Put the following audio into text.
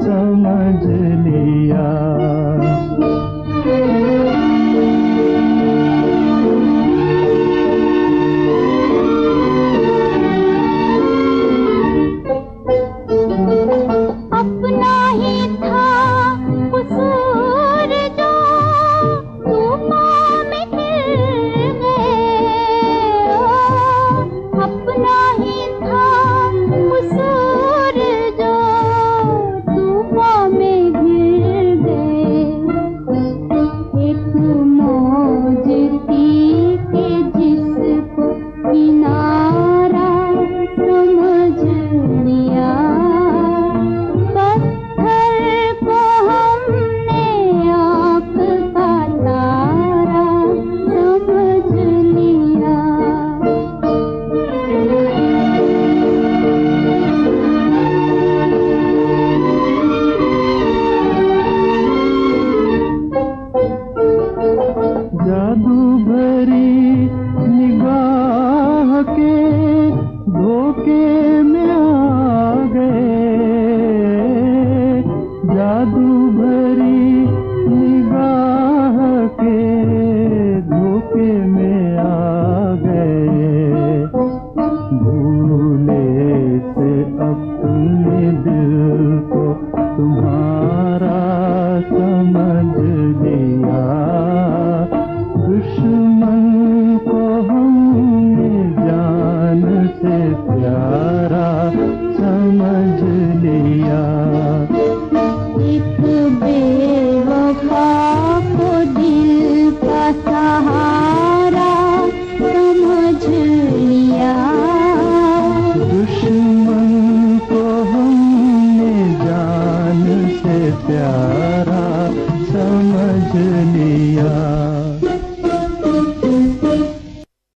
समझ लिया जान